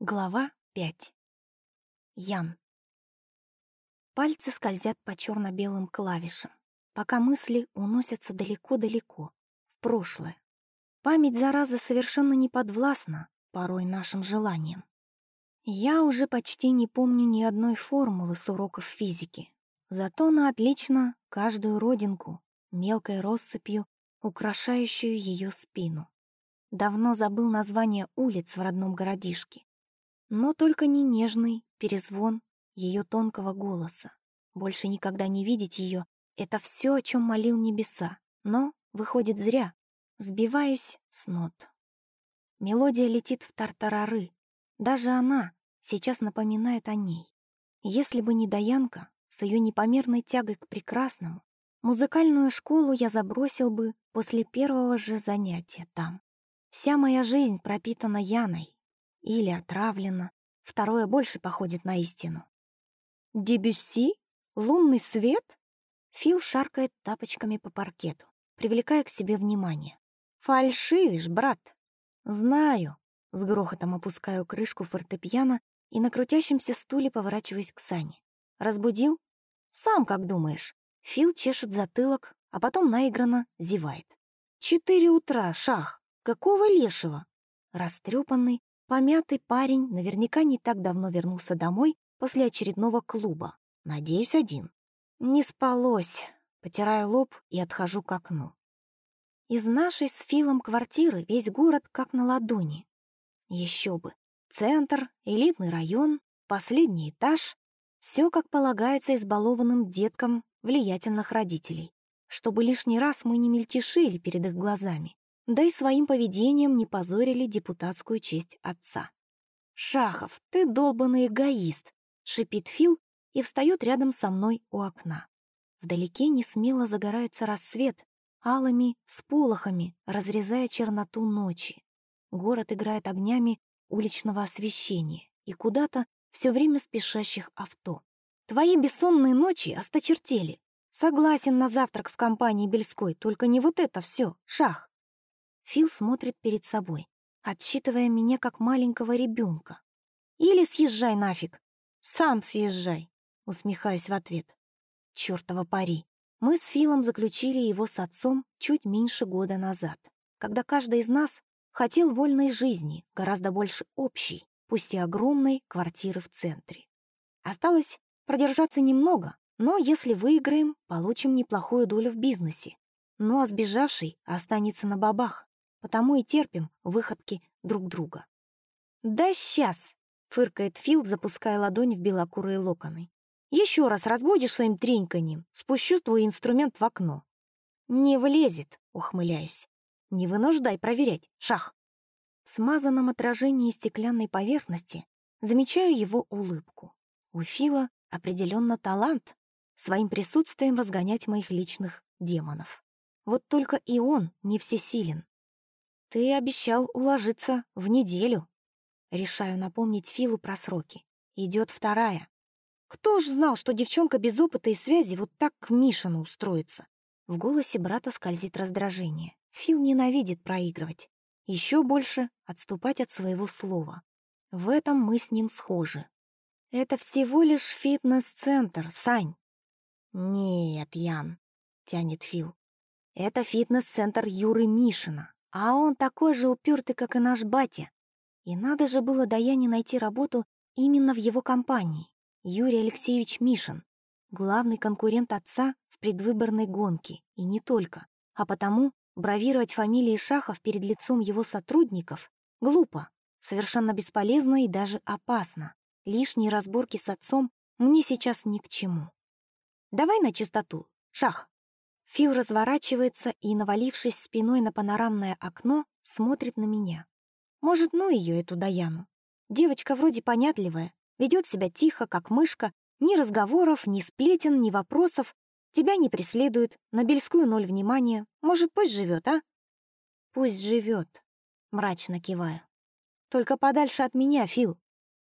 Глава 5. Ян. Пальцы скользят по черно-белым клавишам, пока мысли уносятся далеко-далеко, в прошлое. Память, зараза, совершенно не подвластна порой нашим желаниям. Я уже почти не помню ни одной формулы с уроков физики, зато на отлично каждую родинку, мелкой россыпью, украшающую ее спину. Давно забыл название улиц в родном городишке но только не нежный перезвон ее тонкого голоса. Больше никогда не видеть ее — это все, о чем молил небеса. Но, выходит, зря. Сбиваюсь с нот. Мелодия летит в тартарары. Даже она сейчас напоминает о ней. Если бы не Даянка с ее непомерной тягой к прекрасному, музыкальную школу я забросил бы после первого же занятия там. Вся моя жизнь пропитана Яной, или отравлена. Второе больше походит на истину. Дебюсси? Лунный свет? Фил шаркает тапочками по паркету, привлекая к себе внимание. «Фальшивишь, брат!» «Знаю!» С грохотом опускаю крышку фортепиано и на крутящемся стуле поворачиваюсь к Сане. «Разбудил?» «Сам как думаешь?» Фил чешет затылок, а потом наигранно зевает. «Четыре утра, шах! Какого лешего?» Растрепанный, Помятый парень наверняка не так давно вернулся домой после очередного клуба. Надеюсь, один. Не спалось. Потираю лоб и отхожу к окну. Из нашей с Филом квартиры весь город как на ладони. Еще бы. Центр, элитный район, последний этаж. Все как полагается избалованным деткам влиятельных родителей, чтобы лишний раз мы не мельтешили перед их глазами да и своим поведением не позорили депутатскую честь отца. «Шахов, ты долбанный эгоист!» — шипит Фил и встает рядом со мной у окна. Вдалеке несмело загорается рассвет, алыми сполохами, разрезая черноту ночи. Город играет огнями уличного освещения и куда-то все время спешащих авто. Твои бессонные ночи осточертели. Согласен на завтрак в компании Бельской, только не вот это все, шах. Фил смотрит перед собой, отсчитывая меня как маленького ребенка. «Или съезжай нафиг!» «Сам съезжай!» — усмехаюсь в ответ. Чёртова пари. Мы с Филом заключили его с отцом чуть меньше года назад, когда каждый из нас хотел вольной жизни, гораздо больше общей, пусть и огромной квартиры в центре. Осталось продержаться немного, но если выиграем, получим неплохую долю в бизнесе. Ну а сбежавший останется на бабах потому и терпим выходки друг друга. «Да сейчас!» — фыркает Фил, запуская ладонь в белокурые локоны. «Еще раз разбудишь своим треньканьем, спущу твой инструмент в окно». «Не влезет», — ухмыляюсь. «Не вынуждай проверять, шах». В смазанном отражении стеклянной поверхности замечаю его улыбку. У Фила определенно талант своим присутствием разгонять моих личных демонов. Вот только и он не всесилен. «Ты обещал уложиться в неделю». Решаю напомнить Филу про сроки. Идет вторая. Кто ж знал, что девчонка без опыта и связи вот так к Мишину устроится? В голосе брата скользит раздражение. Фил ненавидит проигрывать. Еще больше отступать от своего слова. В этом мы с ним схожи. Это всего лишь фитнес-центр, Сань. Нет, Ян, тянет Фил. Это фитнес-центр Юры Мишина. А он такой же упертый, как и наш батя. И надо же было Даяне найти работу именно в его компании. Юрий Алексеевич Мишин, главный конкурент отца в предвыборной гонке, и не только. А потому бравировать фамилией Шахов перед лицом его сотрудников глупо, совершенно бесполезно и даже опасно. Лишние разборки с отцом мне сейчас ни к чему. Давай на чистоту, Шах. Фил разворачивается и, навалившись спиной на панорамное окно, смотрит на меня. Может, ну ее, эту Даяну. Девочка вроде понятливая, ведет себя тихо, как мышка, ни разговоров, ни сплетен, ни вопросов, тебя не преследует, на Бельскую ноль внимания. Может, пусть живет, а? Пусть живет, мрачно киваю. Только подальше от меня, Фил.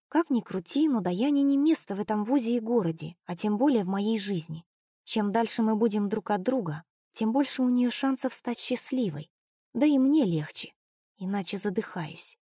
Как ни крути, но Даяне не место в этом вузе и городе, а тем более в моей жизни. Чем дальше мы будем друг от друга, тем больше у нее шансов стать счастливой. Да и мне легче, иначе задыхаюсь.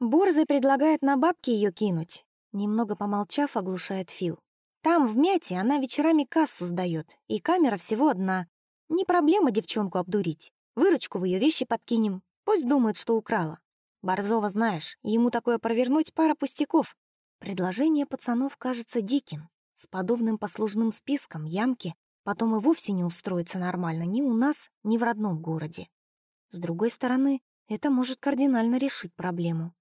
Борзый предлагает на бабки ее кинуть. Немного помолчав, оглушает Фил. Там, в мяте, она вечерами кассу сдает, и камера всего одна. Не проблема девчонку обдурить. Выручку в ее вещи подкинем. Пусть думает, что украла. Борзова знаешь, ему такое провернуть пара пустяков. Предложение пацанов кажется диким. С подобным послужным списком Янки потом и вовсе не устроится нормально ни у нас, ни в родном городе. С другой стороны, это может кардинально решить проблему.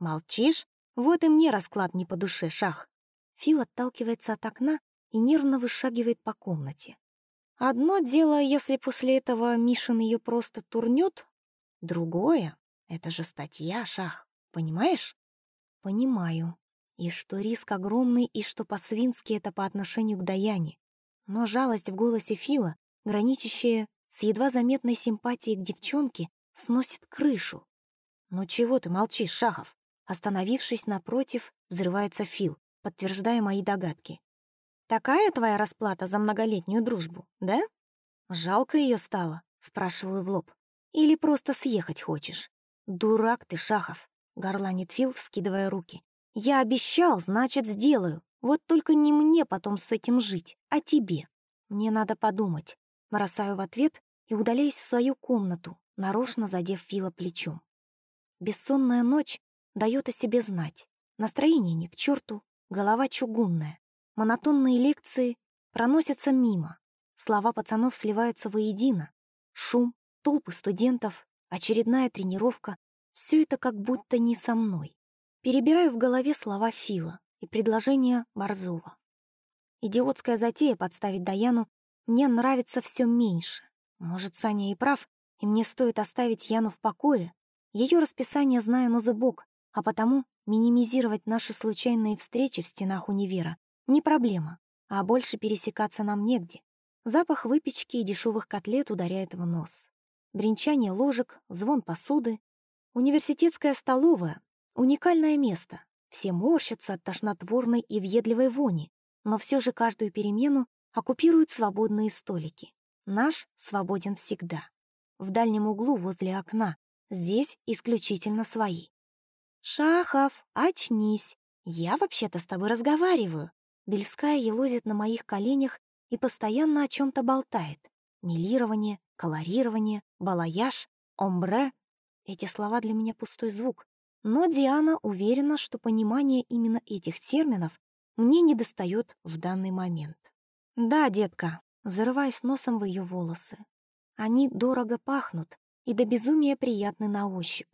Молчишь? Вот и мне расклад не по душе, шах. Фил отталкивается от окна и нервно вышагивает по комнате. Одно дело, если после этого Мишин ее просто турнет, другое — это же статья, шах, понимаешь? Понимаю. И что риск огромный, и что по-свински это по отношению к Даяне. Но жалость в голосе Фила, граничащая с едва заметной симпатией к девчонке, сносит крышу. «Ну чего ты молчишь, Шахов?» Остановившись напротив, взрывается Фил, подтверждая мои догадки. «Такая твоя расплата за многолетнюю дружбу, да? Жалко ее стало?» — спрашиваю в лоб. «Или просто съехать хочешь?» «Дурак ты, Шахов!» — горланит Фил, вскидывая руки. «Я обещал, значит, сделаю. Вот только не мне потом с этим жить, а тебе. Мне надо подумать». Бросаю в ответ и удаляюсь в свою комнату, нарочно задев Фила плечом. Бессонная ночь дает о себе знать. Настроение ни к черту, голова чугунная. Монотонные лекции проносятся мимо. Слова пацанов сливаются воедино. Шум, толпы студентов, очередная тренировка — все это как будто не со мной. Перебираю в голове слова Фила и предложение Борзова. Идиотская затея подставить Даяну мне нравится все меньше. Может, Саня и прав, и мне стоит оставить Яну в покое? Ее расписание знаю на зубок, а потому минимизировать наши случайные встречи в стенах универа не проблема, а больше пересекаться нам негде. Запах выпечки и дешевых котлет ударяет в нос. Бренчание ложек, звон посуды. Университетская столовая — уникальное место. Все морщатся от тошнотворной и въедливой вони, но все же каждую перемену оккупируют свободные столики. Наш свободен всегда. В дальнем углу возле окна, здесь исключительно свои. «Шахов, очнись! Я вообще-то с тобой разговариваю!» Бельская елозит на моих коленях и постоянно о чем то болтает. Милирование, колорирование, балаяж, омбре. Эти слова для меня пустой звук. Но Диана уверена, что понимание именно этих терминов мне не достает в данный момент. «Да, детка», зарываясь носом в ее волосы. Они дорого пахнут и до безумия приятны на ощупь.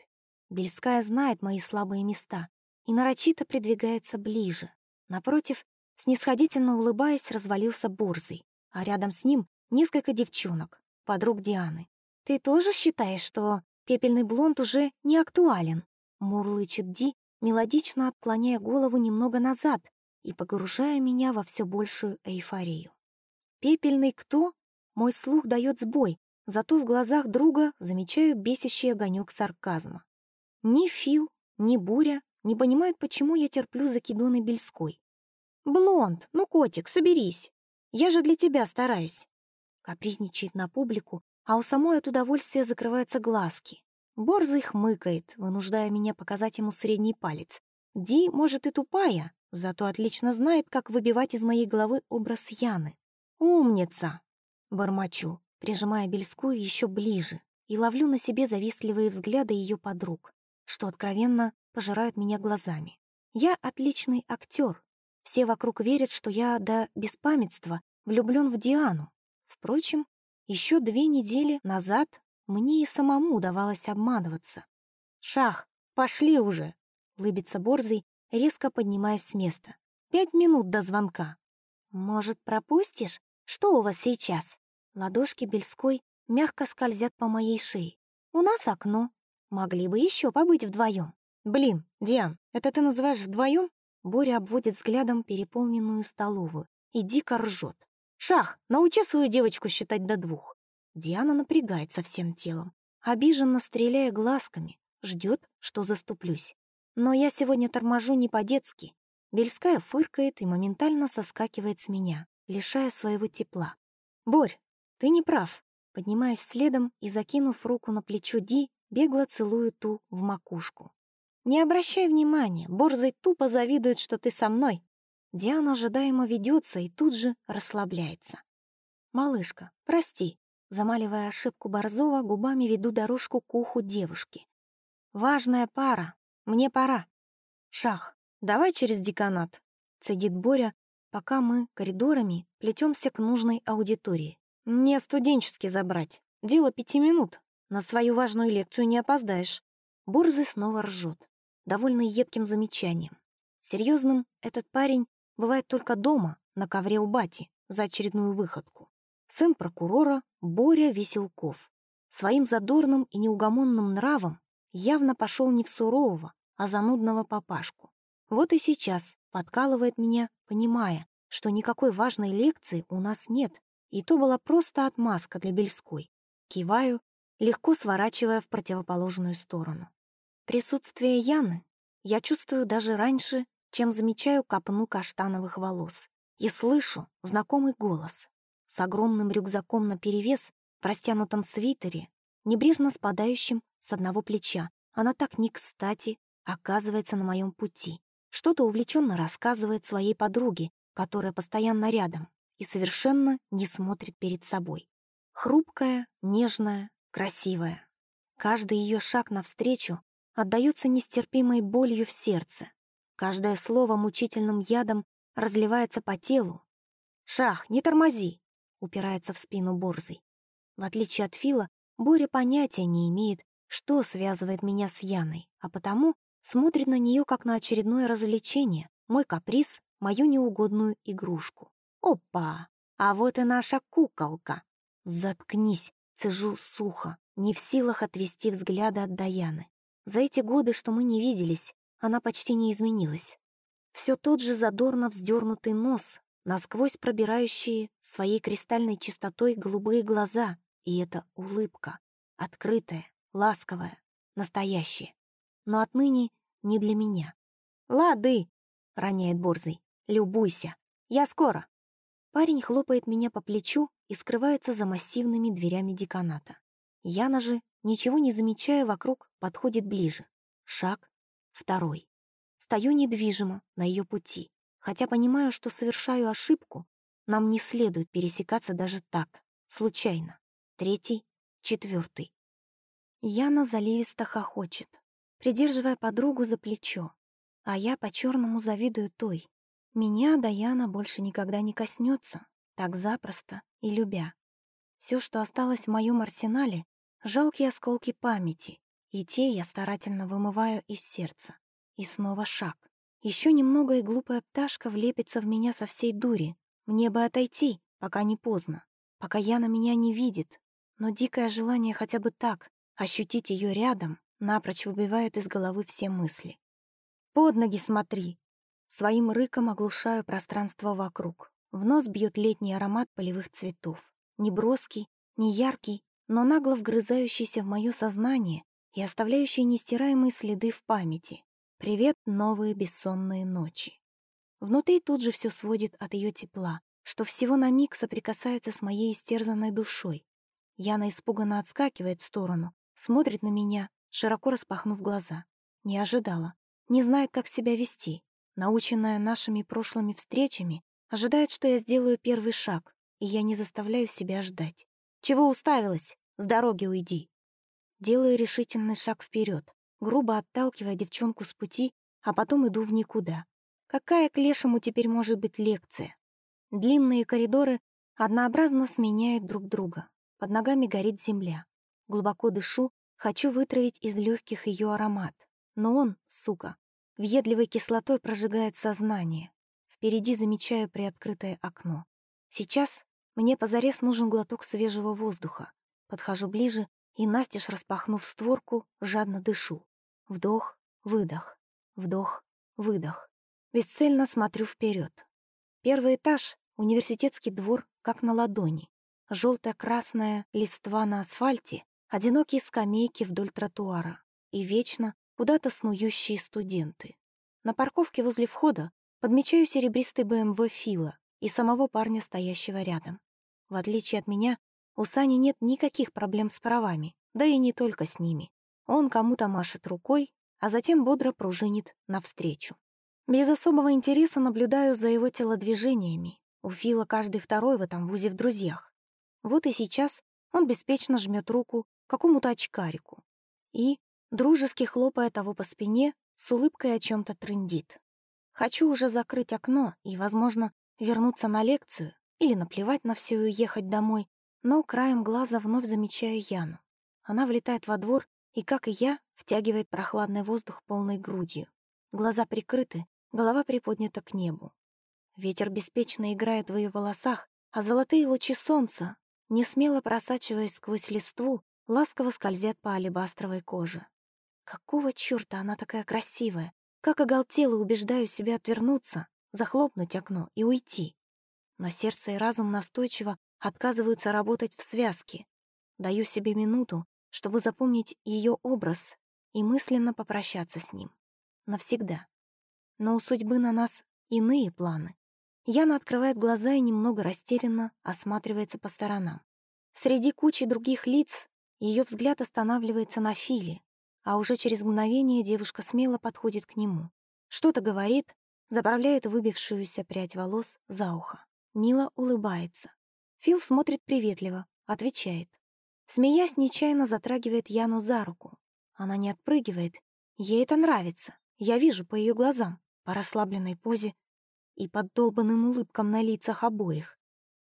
Бельская знает мои слабые места и нарочито придвигается ближе. Напротив, снисходительно улыбаясь, развалился Борзый, а рядом с ним несколько девчонок, подруг Дианы. «Ты тоже считаешь, что пепельный блонд уже не актуален?» Мурлычет Ди, мелодично отклоняя голову немного назад и погружая меня во все большую эйфорию. «Пепельный кто?» Мой слух дает сбой, зато в глазах друга замечаю бесящий огонек сарказма. Ни Фил, ни Буря не понимают, почему я терплю закидоны Бельской. «Блонд, ну, котик, соберись. Я же для тебя стараюсь». Капризничает на публику, а у самой от удовольствия закрываются глазки. Борзый хмыкает, вынуждая меня показать ему средний палец. Ди, может, и тупая, зато отлично знает, как выбивать из моей головы образ Яны. «Умница!» — бормочу, прижимая Бельскую еще ближе, и ловлю на себе завистливые взгляды ее подруг что откровенно пожирают меня глазами. Я отличный актер. Все вокруг верят, что я до беспамятства влюблен в Диану. Впрочем, еще две недели назад мне и самому удавалось обманываться. «Шах, пошли уже!» — лыбится Борзый, резко поднимаясь с места. «Пять минут до звонка». «Может, пропустишь? Что у вас сейчас?» Ладошки Бельской мягко скользят по моей шее. «У нас окно. Могли бы еще побыть вдвоем. Блин, Диан, это ты называешь вдвоем? Боря обводит взглядом переполненную столовую и дико ржет. «Шах, научи свою девочку считать до двух». Диана напрягается всем телом, обиженно стреляя глазками, ждет, что заступлюсь. Но я сегодня торможу не по-детски. Бельская фыркает и моментально соскакивает с меня, лишая своего тепла. «Борь, ты не прав». Поднимаюсь следом и, закинув руку на плечо Ди, бегло целую ту в макушку. Не обращай внимания, Борзый тупо завидует, что ты со мной. Диана ожидаемо ведется и тут же расслабляется. «Малышка, прости», замаливая ошибку Борзова, губами веду дорожку к уху девушки. «Важная пара. Мне пора». «Шах, давай через деканат», — цедит Боря, пока мы коридорами плетемся к нужной аудитории. «Мне студенческий забрать. Дело пяти минут. На свою важную лекцию не опоздаешь». Борзый снова ржет, довольный едким замечанием. Серьезным этот парень бывает только дома, на ковре у бати, за очередную выходку. Сын прокурора Боря Веселков. Своим задорным и неугомонным нравом явно пошел не в сурового, а занудного папашку. Вот и сейчас подкалывает меня, понимая, что никакой важной лекции у нас нет, и то была просто отмазка для Бельской. Киваю, легко сворачивая в противоположную сторону. Присутствие Яны я чувствую даже раньше, чем замечаю копну каштановых волос, и слышу знакомый голос. С огромным рюкзаком наперевес, в растянутом свитере, небрежно спадающим с одного плеча, она так не кстати оказывается на моем пути. Что-то увлеченно рассказывает своей подруге, которая постоянно рядом и совершенно не смотрит перед собой. Хрупкая, нежная, красивая. Каждый ее шаг навстречу отдается нестерпимой болью в сердце. Каждое слово мучительным ядом разливается по телу. «Шах, не тормози!» — упирается в спину Борзый. В отличие от Фила, Боря понятия не имеет, что связывает меня с Яной, а потому смотрит на нее как на очередное развлечение, мой каприз, мою неугодную игрушку. Опа! А вот и наша куколка. Заткнись, цежу сухо, не в силах отвести взгляды от Даяны. За эти годы, что мы не виделись, она почти не изменилась. Все тот же задорно вздернутый нос, насквозь пробирающие своей кристальной чистотой голубые глаза, и эта улыбка, открытая, ласковая, настоящая. Но отныне не для меня. «Лады!» — роняет Борзый. «Любуйся! Я скоро!» Парень хлопает меня по плечу и скрывается за массивными дверями деканата. Яна же Ничего не замечая вокруг, подходит ближе. Шаг. Второй. Стою недвижимо на ее пути, хотя понимаю, что совершаю ошибку. Нам не следует пересекаться даже так, случайно. Третий. Четвертый. Яна заливисто хохочет, придерживая подругу за плечо, а я по-черному завидую той. Меня Даяна больше никогда не коснется, так запросто и любя. Все, что осталось в моем арсенале, Жалкие осколки памяти, и те я старательно вымываю из сердца. И снова шаг. Еще немного, и глупая пташка влепится в меня со всей дури. Мне бы отойти, пока не поздно, пока Яна меня не видит. Но дикое желание хотя бы так, ощутить ее рядом, напрочь выбивает из головы все мысли. «Под ноги смотри!» Своим рыком оглушаю пространство вокруг. В нос бьет летний аромат полевых цветов. Не броский, не яркий, но нагло вгрызающийся в мое сознание и оставляющий нестираемые следы в памяти. Привет, новые бессонные ночи. Внутри тут же все сводит от ее тепла, что всего на миг соприкасается с моей истерзанной душой. Яна испуганно отскакивает в сторону, смотрит на меня, широко распахнув глаза. Не ожидала, не знает, как себя вести. Наученная нашими прошлыми встречами, ожидает, что я сделаю первый шаг, и я не заставляю себя ждать. Чего уставилась? С дороги уйди. Делаю решительный шаг вперед, грубо отталкивая девчонку с пути, а потом иду в никуда. Какая к лешему теперь может быть лекция? Длинные коридоры однообразно сменяют друг друга. Под ногами горит земля. Глубоко дышу, хочу вытравить из легких ее аромат. Но он, сука, въедливой кислотой прожигает сознание. Впереди замечаю приоткрытое окно. Сейчас мне позарез нужен глоток свежего воздуха. Подхожу ближе и, настежь распахнув створку, жадно дышу. Вдох, выдох, вдох, выдох. Бесцельно смотрю вперед. Первый этаж — университетский двор, как на ладони. Желто-красная листва на асфальте, одинокие скамейки вдоль тротуара и вечно куда-то снующие студенты. На парковке возле входа подмечаю серебристый БМВ Фила и самого парня, стоящего рядом. В отличие от меня, у Сани нет никаких проблем с правами, да и не только с ними. Он кому-то машет рукой, а затем бодро пружинит навстречу. Без особого интереса наблюдаю за его телодвижениями. У Фила каждый второй в этом вузе в друзьях. Вот и сейчас он беспечно жмет руку какому-то очкарику и, дружески хлопая того по спине, с улыбкой о чем то трындит. Хочу уже закрыть окно и, возможно, вернуться на лекцию или наплевать на все и уехать домой, но краем глаза вновь замечаю Яну. Она влетает во двор и, как и я, втягивает прохладный воздух полной грудью. Глаза прикрыты, голова приподнята к небу. Ветер беспечно играет в ее волосах, а золотые лучи солнца, не смело просачиваясь сквозь листву, ласково скользят по алебастровой коже. Какого чёрта она такая красивая? Как оголтела убеждаю себя отвернуться, захлопнуть окно и уйти. Но сердце и разум настойчиво отказываются работать в связке. Даю себе минуту, чтобы запомнить ее образ и мысленно попрощаться с ним. Навсегда. Но у судьбы на нас иные планы. Яна открывает глаза и немного растерянно осматривается по сторонам. Среди кучи других лиц ее взгляд останавливается на Филе, а уже через мгновение девушка смело подходит к нему. Что-то говорит, заправляет выбившуюся прядь волос за ухо. Мила улыбается. Фил смотрит приветливо, отвечает. Смеясь, нечаянно затрагивает Яну за руку. Она не отпрыгивает. Ей это нравится. Я вижу по ее глазам, по расслабленной позе и под долбанным улыбкам на лицах обоих.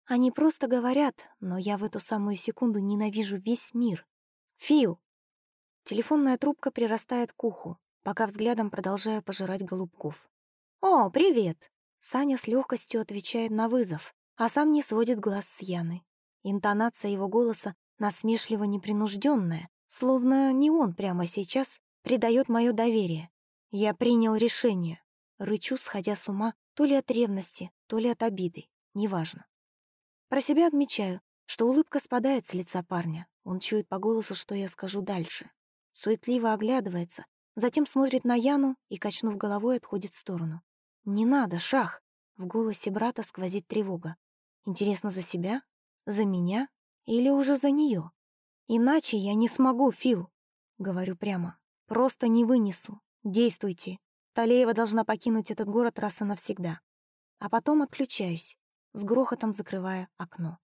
Они просто говорят, но я в эту самую секунду ненавижу весь мир. «Фил!» Телефонная трубка прирастает к уху, пока взглядом продолжаю пожирать голубков. «О, привет!» Саня с легкостью отвечает на вызов, а сам не сводит глаз с Яны. Интонация его голоса насмешливо непринужденная, словно не он прямо сейчас придает мое доверие. Я принял решение. Рычу, сходя с ума, то ли от ревности, то ли от обиды, неважно. Про себя отмечаю, что улыбка спадает с лица парня. Он чует по голосу, что я скажу дальше. Суетливо оглядывается, затем смотрит на Яну и, качнув головой, отходит в сторону. «Не надо, шах!» В голосе брата сквозит тревога. «Интересно за себя? За меня? Или уже за нее? Иначе я не смогу, Фил!» Говорю прямо. «Просто не вынесу. Действуйте. Талеева должна покинуть этот город раз и навсегда. А потом отключаюсь, с грохотом закрывая окно.